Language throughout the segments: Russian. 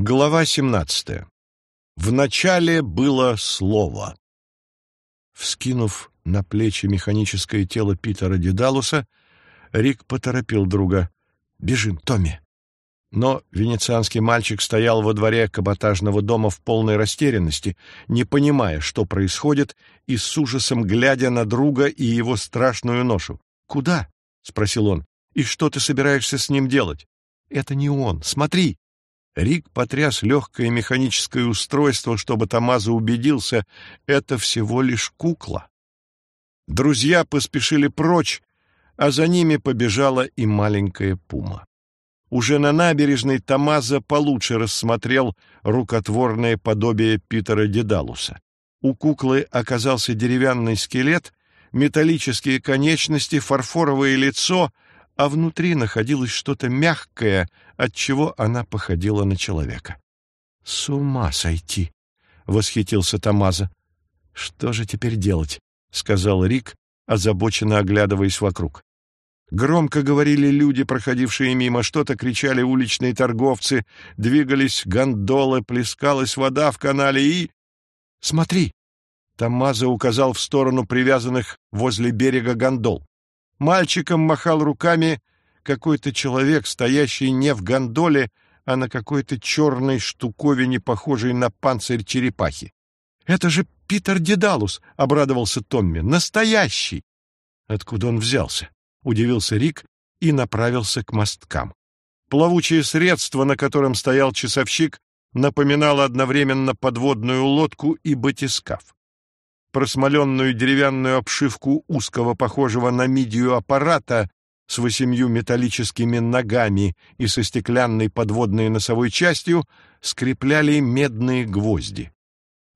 Глава 17. Вначале было слово. Вскинув на плечи механическое тело Питера Дедалуса, Рик поторопил друга. «Бежим, Томми!» Но венецианский мальчик стоял во дворе каботажного дома в полной растерянности, не понимая, что происходит, и с ужасом глядя на друга и его страшную ношу. «Куда?» — спросил он. «И что ты собираешься с ним делать?» «Это не он. Смотри!» Рик потряс легкое механическое устройство, чтобы Тамаза убедился, это всего лишь кукла. Друзья поспешили прочь, а за ними побежала и маленькая пума. Уже на набережной Тамаза получше рассмотрел рукотворное подобие Питера Дедалуса. У куклы оказался деревянный скелет, металлические конечности, фарфоровое лицо, а внутри находилось что-то мягкое, от чего она походила на человека. «С ума сойти!» — восхитился Тамаза. «Что же теперь делать?» — сказал Рик, озабоченно оглядываясь вокруг. Громко говорили люди, проходившие мимо, что-то кричали уличные торговцы, двигались гондолы, плескалась вода в канале и... «Смотри!» Тамаза указал в сторону привязанных возле берега гондол. Мальчиком махал руками какой-то человек, стоящий не в гондоле, а на какой-то черной штуковине, похожей на панцирь черепахи. «Это же Питер Дедалус!» — обрадовался Томми. «Настоящий!» «Откуда он взялся?» — удивился Рик и направился к мосткам. Плавучее средство, на котором стоял часовщик, напоминало одновременно подводную лодку и батискаф. Просмоленную деревянную обшивку узкого, похожего на мидию аппарата, с восемью металлическими ногами и со стеклянной подводной носовой частью скрепляли медные гвозди.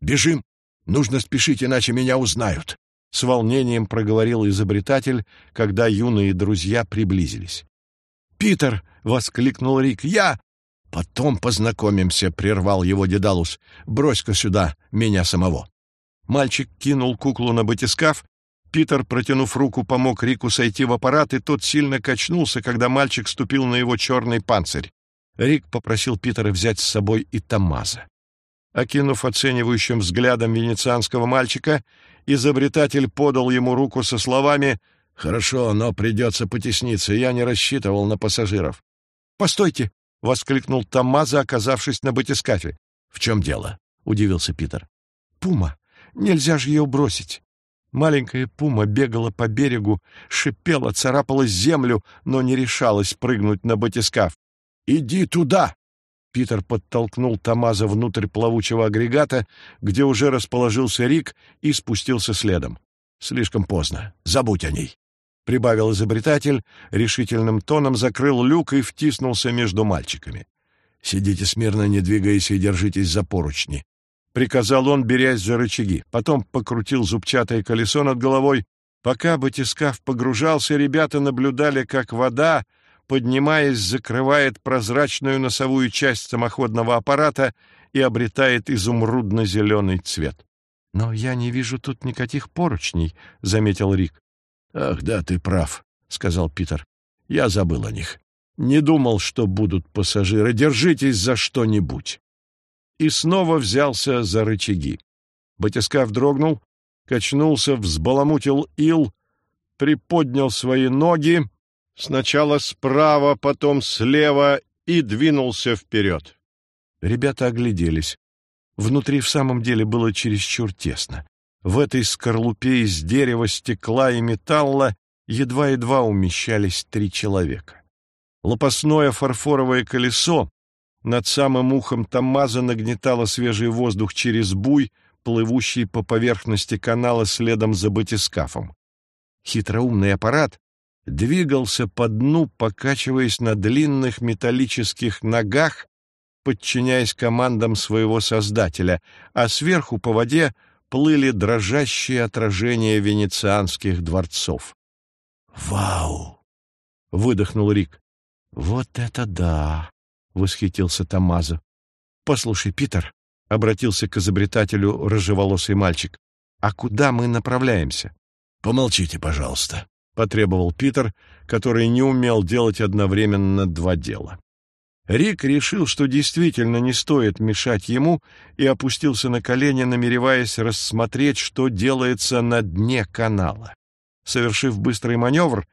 «Бежим! Нужно спешить, иначе меня узнают!» — с волнением проговорил изобретатель, когда юные друзья приблизились. «Питер!» — воскликнул Рик. «Я!» «Потом познакомимся», — прервал его Дедалус. «Брось-ка сюда меня самого». Мальчик кинул куклу на батискаф, Питер, протянув руку, помог Рику сойти в аппарат, и тот сильно качнулся, когда мальчик ступил на его черный панцирь. Рик попросил Питера взять с собой и Тамаза. Окинув оценивающим взглядом венецианского мальчика, изобретатель подал ему руку со словами «Хорошо, но придется потесниться, я не рассчитывал на пассажиров». «Постойте!» — воскликнул Тамаза, оказавшись на батискафе. «В чем дело?» — удивился Питер. «Пума! Нельзя же ее бросить!» Маленькая пума бегала по берегу, шипела, царапала землю, но не решалась прыгнуть на батискаф. «Иди туда!» Питер подтолкнул Тамаза внутрь плавучего агрегата, где уже расположился Рик, и спустился следом. «Слишком поздно. Забудь о ней», — прибавил изобретатель, решительным тоном закрыл люк и втиснулся между мальчиками. «Сидите смирно, не двигаясь, и держитесь за поручни приказал он, берясь за рычаги. Потом покрутил зубчатое колесо над головой. Пока батискаф погружался, ребята наблюдали, как вода, поднимаясь, закрывает прозрачную носовую часть самоходного аппарата и обретает изумрудно-зеленый цвет. «Но я не вижу тут никаких поручней», — заметил Рик. «Ах, да, ты прав», — сказал Питер. «Я забыл о них. Не думал, что будут пассажиры. Держитесь за что-нибудь» и снова взялся за рычаги. Батискаф дрогнул, качнулся, взбаламутил ил, приподнял свои ноги, сначала справа, потом слева, и двинулся вперед. Ребята огляделись. Внутри в самом деле было чересчур тесно. В этой скорлупе из дерева, стекла и металла едва-едва умещались три человека. Лопастное фарфоровое колесо над самым ухом Тамаза нагнетало свежий воздух через буй, плывущий по поверхности канала следом за батискафом. Хитроумный аппарат двигался по дну, покачиваясь на длинных металлических ногах, подчиняясь командам своего создателя, а сверху по воде плыли дрожащие отражения венецианских дворцов. «Вау!» — выдохнул Рик. «Вот это да!» Восхитился Тамазо. Послушай, Питер, обратился к изобретателю рыжеволосый мальчик. А куда мы направляемся? Помолчите, пожалуйста, потребовал Питер, который не умел делать одновременно два дела. Рик решил, что действительно не стоит мешать ему, и опустился на колени, намереваясь рассмотреть, что делается на дне канала. Совершив быстрый маневр,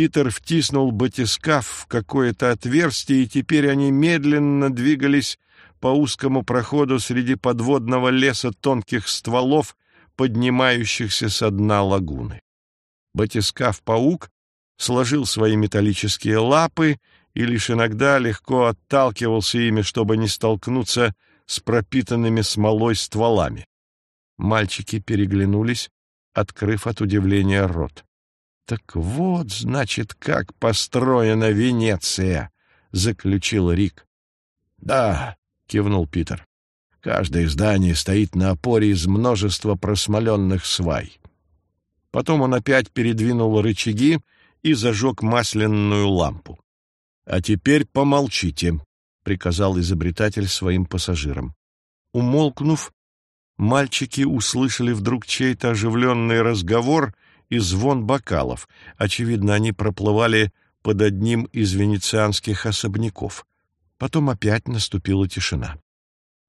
Питер втиснул батискаф в какое-то отверстие, и теперь они медленно двигались по узкому проходу среди подводного леса тонких стволов, поднимающихся со дна лагуны. Батискаф-паук сложил свои металлические лапы и лишь иногда легко отталкивался ими, чтобы не столкнуться с пропитанными смолой стволами. Мальчики переглянулись, открыв от удивления рот. «Так вот, значит, как построена Венеция!» — заключил Рик. «Да», — кивнул Питер. «Каждое здание стоит на опоре из множества просмоленных свай». Потом он опять передвинул рычаги и зажег масляную лампу. «А теперь помолчите», — приказал изобретатель своим пассажирам. Умолкнув, мальчики услышали вдруг чей-то оживленный разговор и звон бокалов. Очевидно, они проплывали под одним из венецианских особняков. Потом опять наступила тишина.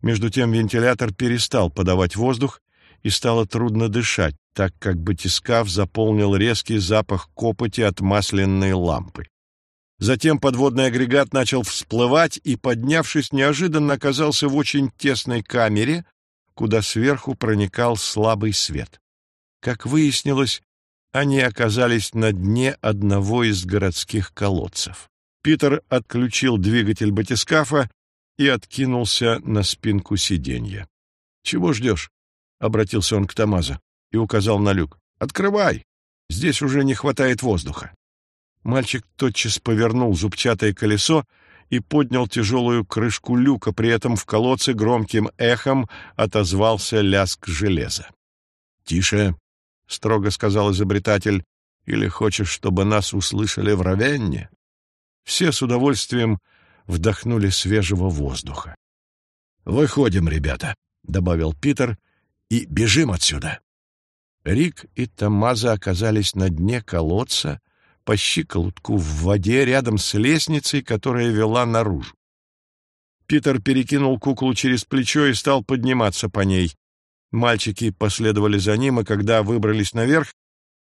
Между тем вентилятор перестал подавать воздух, и стало трудно дышать, так как батискаф заполнил резкий запах копоти от масляной лампы. Затем подводный агрегат начал всплывать и, поднявшись, неожиданно оказался в очень тесной камере, куда сверху проникал слабый свет. Как выяснилось, они оказались на дне одного из городских колодцев. Питер отключил двигатель батискафа и откинулся на спинку сиденья. — Чего ждешь? — обратился он к Тамаза и указал на люк. — Открывай! Здесь уже не хватает воздуха. Мальчик тотчас повернул зубчатое колесо и поднял тяжелую крышку люка, при этом в колодце громким эхом отозвался лязг железа. — Тише, — строго сказал изобретатель, — или хочешь, чтобы нас услышали в Равенне? Все с удовольствием вдохнули свежего воздуха. — Выходим, ребята, — добавил Питер, — и бежим отсюда. Рик и Тамаза оказались на дне колодца, по щиколотку в воде рядом с лестницей, которая вела наружу. Питер перекинул куклу через плечо и стал подниматься по ней. Мальчики последовали за ним, и когда выбрались наверх,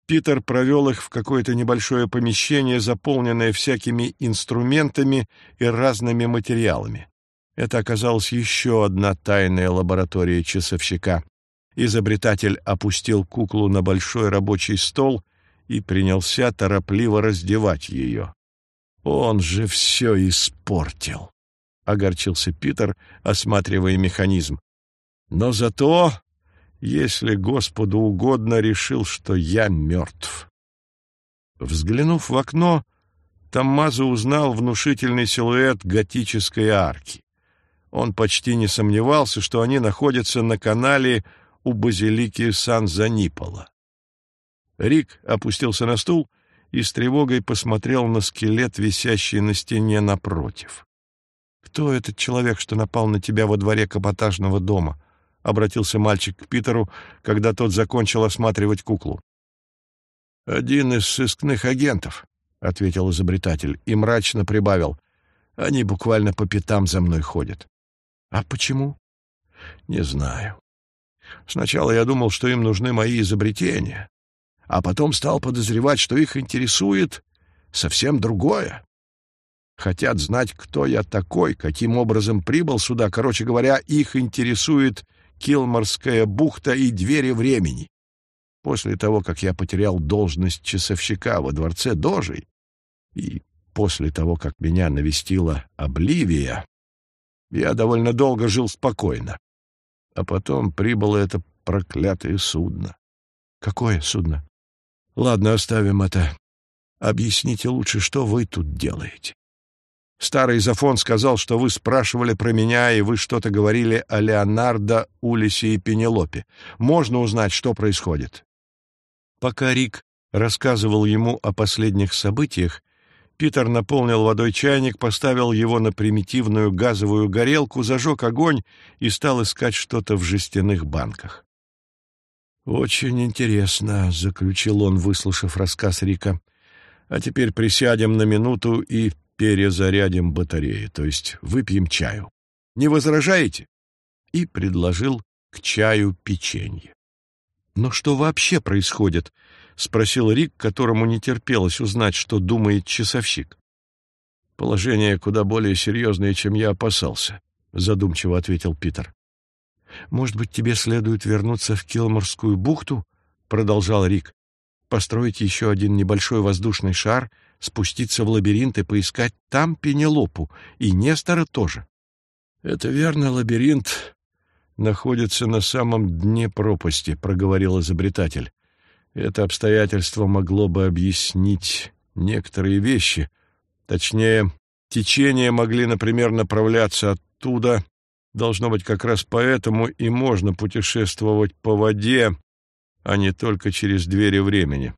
Питер провел их в какое-то небольшое помещение, заполненное всякими инструментами и разными материалами. Это оказалась еще одна тайная лаборатория часовщика. Изобретатель опустил куклу на большой рабочий стол и принялся торопливо раздевать ее. «Он же все испортил!» — огорчился Питер, осматривая механизм. «Но зато, если Господу угодно, решил, что я мертв». Взглянув в окно, Томмазо узнал внушительный силуэт готической арки. Он почти не сомневался, что они находятся на канале у базилики Сан-Занипола. Рик опустился на стул и с тревогой посмотрел на скелет, висящий на стене напротив. «Кто этот человек, что напал на тебя во дворе каботажного дома?» — обратился мальчик к Питеру, когда тот закончил осматривать куклу. «Один из сыскных агентов», — ответил изобретатель и мрачно прибавил. «Они буквально по пятам за мной ходят». «А почему?» «Не знаю. Сначала я думал, что им нужны мои изобретения, а потом стал подозревать, что их интересует совсем другое. Хотят знать, кто я такой, каким образом прибыл сюда. Короче говоря, их интересует Килморская бухта и двери времени. После того, как я потерял должность часовщика во дворце Дожей, и после того, как меня навестила Обливия, я довольно долго жил спокойно. А потом прибыло это проклятое судно. Какое судно? Ладно, оставим это. Объясните лучше, что вы тут делаете. Старый Зафон сказал, что вы спрашивали про меня, и вы что-то говорили о Леонардо, Улисе и Пенелопе. Можно узнать, что происходит?» Пока Рик рассказывал ему о последних событиях, Питер наполнил водой чайник, поставил его на примитивную газовую горелку, зажег огонь и стал искать что-то в жестяных банках. «Очень интересно», — заключил он, выслушав рассказ Рика. «А теперь присядем на минуту и перезарядим батареи, то есть выпьем чаю. Не возражаете?» И предложил к чаю печенье. «Но что вообще происходит?» — спросил Рик, которому не терпелось узнать, что думает часовщик. «Положение куда более серьезное, чем я опасался», — задумчиво ответил Питер. «Может быть, тебе следует вернуться в Килморскую бухту?» — продолжал Рик. «Построить еще один небольшой воздушный шар, спуститься в лабиринт и поискать там Пенелопу, и Нестора тоже». «Это верно, лабиринт находится на самом дне пропасти», — проговорил изобретатель. «Это обстоятельство могло бы объяснить некоторые вещи. Точнее, течения могли, например, направляться оттуда, Должно быть, как раз поэтому и можно путешествовать по воде, а не только через двери времени.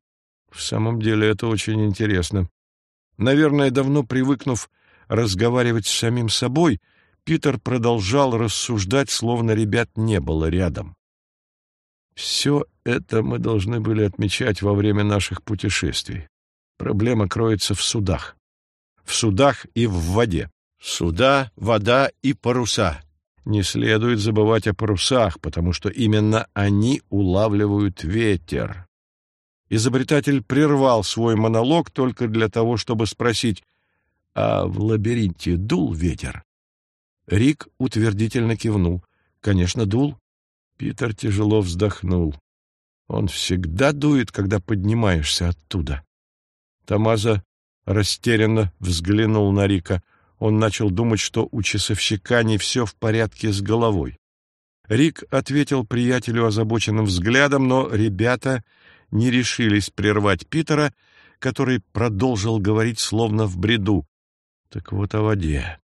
В самом деле это очень интересно. Наверное, давно привыкнув разговаривать с самим собой, Питер продолжал рассуждать, словно ребят не было рядом. Все это мы должны были отмечать во время наших путешествий. Проблема кроется в судах. В судах и в воде. Суда, вода и паруса не следует забывать о парусах, потому что именно они улавливают ветер. Изобретатель прервал свой монолог только для того, чтобы спросить, а в лабиринте дул ветер? Рик утвердительно кивнул. Конечно, дул. Питер тяжело вздохнул. Он всегда дует, когда поднимаешься оттуда. Тамаза растерянно взглянул на Рика — он начал думать, что у часовщика не все в порядке с головой. Рик ответил приятелю озабоченным взглядом, но ребята не решились прервать Питера, который продолжил говорить словно в бреду. Так вот о воде.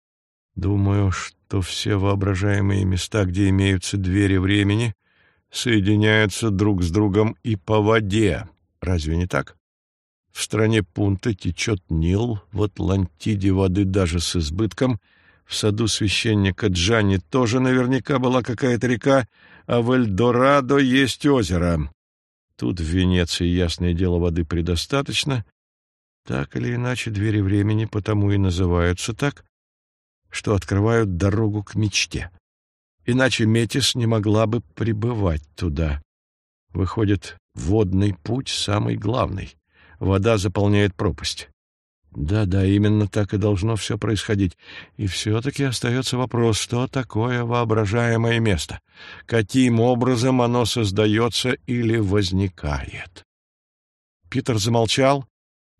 Думаю, что все воображаемые места, где имеются двери времени, соединяются друг с другом и по воде. Разве не так? В стране Пунта течет Нил, в Атлантиде воды даже с избытком, в саду священника Джани тоже наверняка была какая-то река, а в Эльдорадо есть озеро. Тут в Венеции, ясное дело, воды предостаточно. Так или иначе, двери времени потому и называются так, что открывают дорогу к мечте. Иначе Метис не могла бы прибывать туда. Выходит, водный путь самый главный вода заполняет пропасть. Да-да, именно так и должно все происходить. И все-таки остается вопрос, что такое воображаемое место? Каким образом оно создается или возникает? Питер замолчал.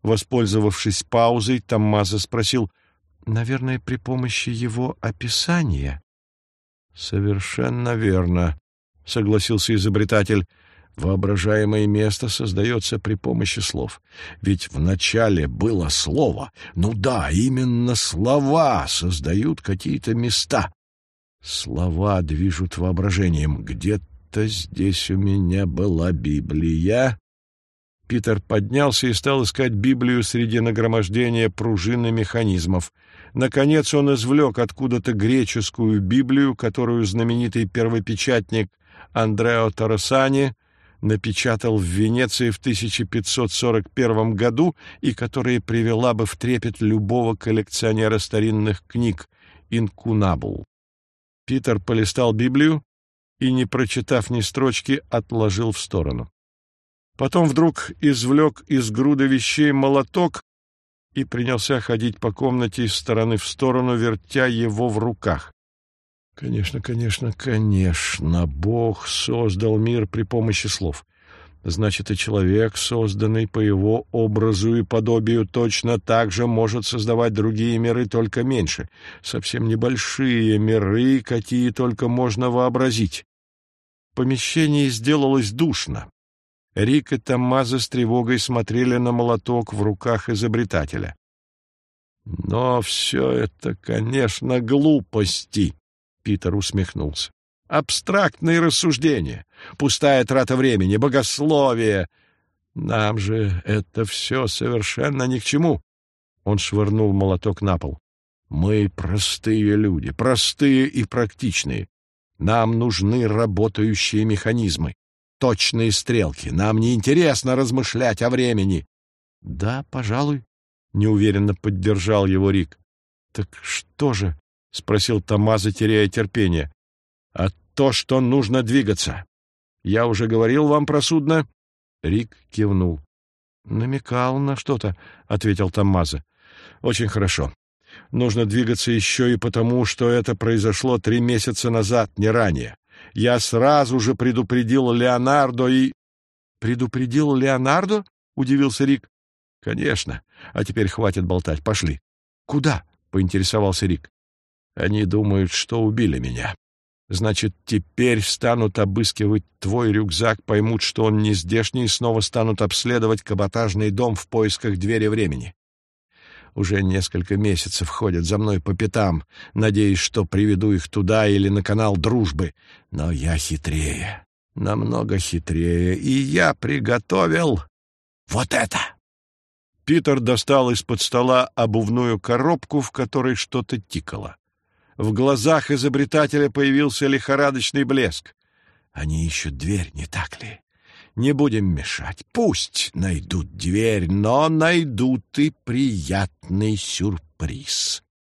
Воспользовавшись паузой, Томмазо спросил, «Наверное, при помощи его описания?» «Совершенно верно», — согласился изобретатель. Воображаемое место создается при помощи слов. Ведь вначале было слово. Ну да, именно слова создают какие-то места. Слова движут воображением. Где-то здесь у меня была Библия. Питер поднялся и стал искать Библию среди нагромождения пружин механизмов. Наконец он извлек откуда-то греческую Библию, которую знаменитый первопечатник Андрео Тарасани — напечатал в Венеции в 1541 году и которая привела бы в трепет любого коллекционера старинных книг «Инкунабул». Питер полистал Библию и, не прочитав ни строчки, отложил в сторону. Потом вдруг извлек из груда вещей молоток и принялся ходить по комнате из стороны в сторону, вертя его в руках. Конечно, конечно, конечно, Бог создал мир при помощи слов. Значит, и человек, созданный по его образу и подобию, точно так же может создавать другие миры, только меньше, совсем небольшие миры, какие только можно вообразить. В помещении сделалось душно. Рик и Томмазо с тревогой смотрели на молоток в руках изобретателя. «Но все это, конечно, глупости!» Питер усмехнулся. Абстрактные рассуждения, пустая трата времени, богословие. Нам же это все совершенно ни к чему. Он швырнул молоток на пол. Мы простые люди, простые и практичные. Нам нужны работающие механизмы, точные стрелки. Нам не интересно размышлять о времени. Да, пожалуй, — неуверенно поддержал его Рик. «Так что же?» — спросил Томазо, теряя терпение. «А то, что нужно двигаться. Я уже говорил вам про судно?» Рик кивнул. «Намекал на что-то», — ответил Томмазо. «Очень хорошо. Нужно двигаться еще и потому, что это произошло три месяца назад, не ранее. Я сразу же предупредил Леонардо и...» «Предупредил Леонардо?» — удивился Рик. «Конечно. А теперь хватит болтать. Пошли». «Куда?» — поинтересовался Рик. «Они думают, что убили меня. Значит, теперь станут обыскивать твой рюкзак, поймут, что он не здешний, и снова станут обследовать каботажный дом в поисках двери времени. Уже несколько месяцев ходят за мной по пятам, надеясь, что приведу их туда или на канал дружбы. Но я хитрее, намного хитрее, и я приготовил вот это. Питер достал из-под стола обувную коробку, в которой что-то тикало. В глазах изобретателя появился лихорадочный блеск. Они ищут дверь, не так ли? Не будем мешать. Пусть найдут дверь, но найдут и приятный сюрприз.